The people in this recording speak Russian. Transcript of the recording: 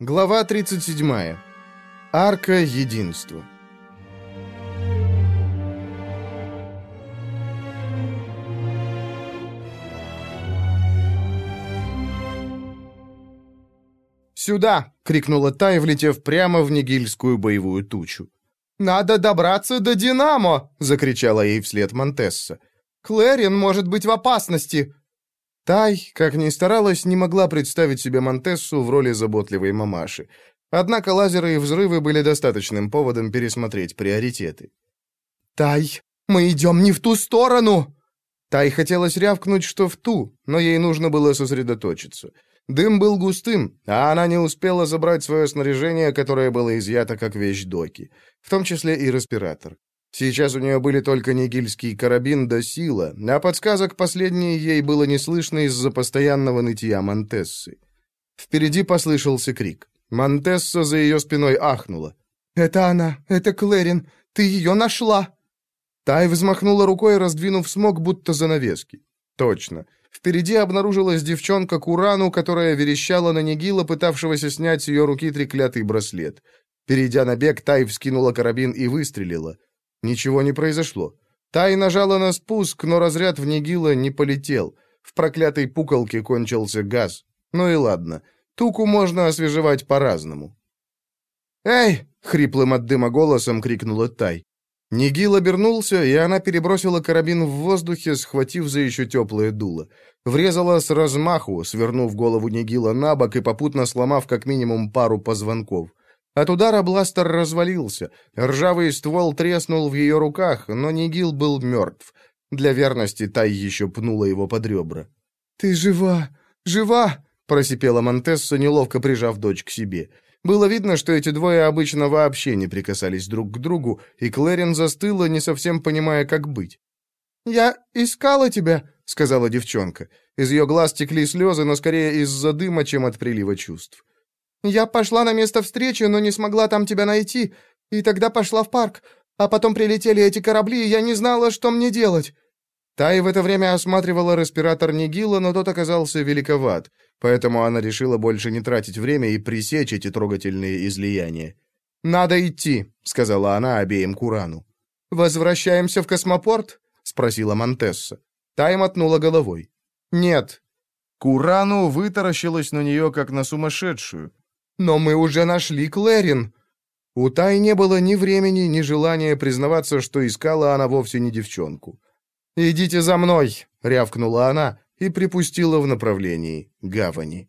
Глава 37. Арка единства. «Сюда!» — крикнула Тай, влетев прямо в нигильскую боевую тучу. «Надо добраться до Динамо!» — закричала ей вслед Монтесса. «Клэрин может быть в опасности!» Тай, как ни старалась, не могла представить себе Монтессу в роли заботливой мамаши. Однако лазеры и взрывы были достаточным поводом пересмотреть приоритеты. «Тай, мы идем не в ту сторону!» Тай хотелось рявкнуть, что в ту, но ей нужно было сосредоточиться. Дым был густым, а она не успела забрать свое снаряжение, которое было изъято как вещь доки, в том числе и респиратор. Сейчас у нее были только нигильский карабин да сила, а подсказок последней ей было не слышно из-за постоянного нытья Монтессы. Впереди послышался крик. Монтесса за ее спиной ахнула. «Это она! Это Клэрин! Ты ее нашла!» Тай взмахнула рукой, раздвинув смог, будто занавески. Точно. Впереди обнаружилась девчонка Курану, которая верещала на Нигила, пытавшегося снять с ее руки треклятый браслет. Перейдя на бег, Тай вскинула карабин и выстрелила. Ничего не произошло. Тай нажала на спуск, но разряд в Нигила не полетел. В проклятой пуколке кончился газ. Ну и ладно. Туку можно освежевать по-разному. «Эй!» — хриплым от дыма голосом крикнула Тай. Нигил обернулся, и она перебросила карабин в воздухе, схватив за еще теплое дуло. Врезала с размаху, свернув голову Нигила на бок и попутно сломав как минимум пару позвонков. От удара бластер развалился. Ржавый ствол треснул в ее руках, но Нигил был мертв. Для верности Тай еще пнула его под ребра. «Ты жива! Жива!» — просипела Монтесса, неловко прижав дочь к себе. Было видно, что эти двое обычно вообще не прикасались друг к другу, и Клэрин застыла, не совсем понимая, как быть. «Я искала тебя», — сказала девчонка. Из ее глаз текли слезы, но скорее из-за дыма, чем от прилива чувств. Я пошла на место встречи, но не смогла там тебя найти, и тогда пошла в парк. А потом прилетели эти корабли, и я не знала, что мне делать». Тай в это время осматривала респиратор Нигила, но тот оказался великоват, поэтому она решила больше не тратить время и пресечь эти трогательные излияния. «Надо идти», — сказала она обеим Курану. «Возвращаемся в космопорт?» — спросила Монтесса. Тай мотнула головой. «Нет». Курану вытаращилась на нее, как на сумасшедшую. «Но мы уже нашли Клэрин!» У Тай не было ни времени, ни желания признаваться, что искала она вовсе не девчонку. «Идите за мной!» — рявкнула она и припустила в направлении гавани.